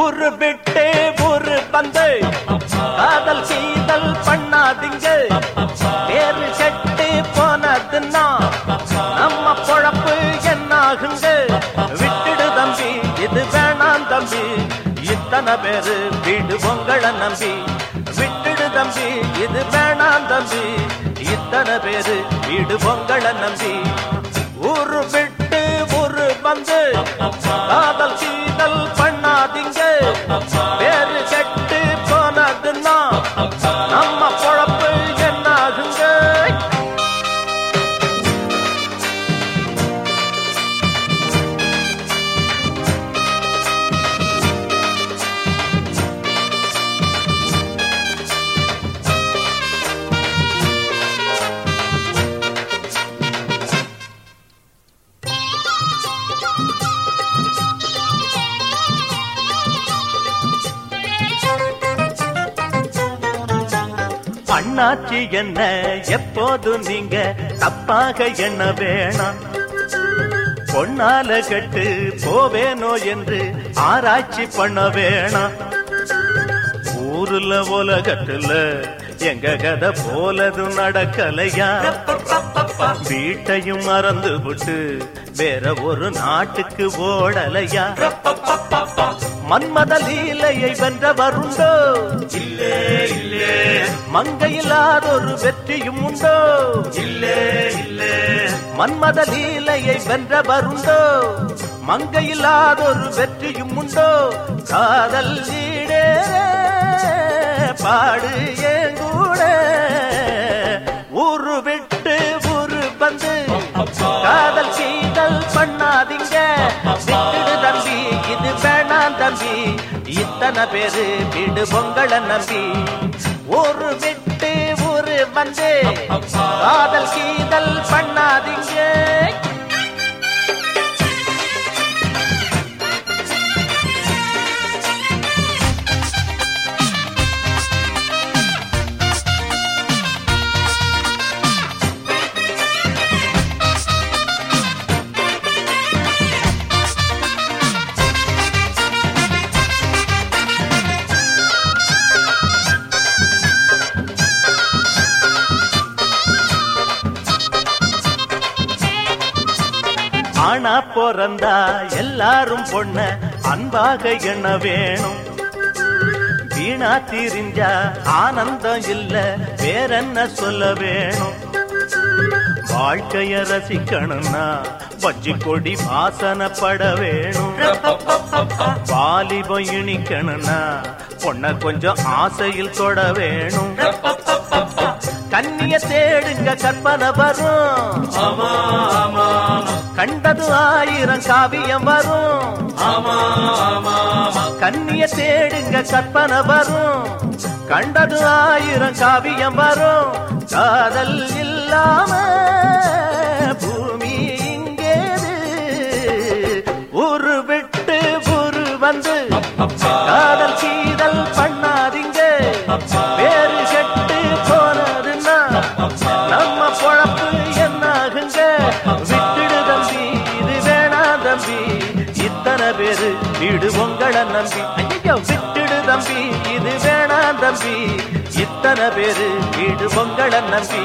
ஊரு விட்டே ஊரு வந்து காதல் சீதல் பண்ணாதீங்க. வேறு செட்டு போனதுன்னா நம்ம பொழப்பு என்னாகுங்க? விட்டுடு தம்பி இது வேணாம் தம்பி. இத்தனை பேரு வீடு உங்களை நம்பி. விட்டுடு தம்பி இது வேணாம் தம்பி. இத்தனை பேரு வீடு பொங்கலை நம்பி. நம்ம பொழப்பு அண்ணாச்சி என்ன? எப்போதும் நீங்க தப்பாக என்ன வேணாம்? பொன்னால கட்டு போவேனோ என்று ஆராய்ச்சி பண்ண வேணாம். ஊருல உலகத்துல எங்க கதை போலதும் நடக்கலையா? வீட்டையும் மறந்து விட்டு வேற ஒரு நாட்டுக்கு ஓடலையா? மன்மத லீலையை வென்றவருண்டோ இல்லே இல்லை. மங்கையில்லாதொரு வெற்றியும் உண்டோ? இல்லே இல்லே. மன்மத லீலையை வென்றவருண்டோ? மங்கையில்லாதொரு வெற்றியும் உண்டோ? காதல் ஈடேற பாடு ஏங்கூட. ஊரு விட்டு ஊரு வந்து காதல் சீதல் பண்ணாதீங்க. தம்பி இது வேணாம் தம்பி. இத்தனை பேரு வீடு பொங்கலை நம்பி. ஊரு விட்டு ஊரு வந்து. காதல் சீதல் பண்ணாதீங்க. ஆனா பிறந்தா எல்லாரும் பொண்ண அன்பாக எண்ண வேணும். வீணா திரிஞ்சா ஆனந்தம் இல்ல வேறென்ன சொல்ல வேணும்? வாழ்க்கைய ரசிக்கணும்னா பஜ்ஜி கொடி வாசனப்பட வேணும். வாலிபம் இனிக்கணும்னா பொண்ண கொஞ்சம் ஆசையில் தொட வேணும். கண்ணிய தேடுங்க கற்பனை வரும். கண்டது ஆயிரம் காவியம் வரும். கண்ணிய தேடுங்க கற்பனை வரும். கண்டது ஆயிரம் காவியம் வரும். காதல் இல்லாம பூமி இங்கேது. ஊரு விட்டு ஊரு வந்து காதல் இது உங்களை நம்பி. ஐயோ விட்டுடு தம்பி இது வேணாம் தம்பி. இத்தனை பேரு வீடு உங்களை நம்பி.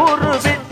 ஊரு விட்டு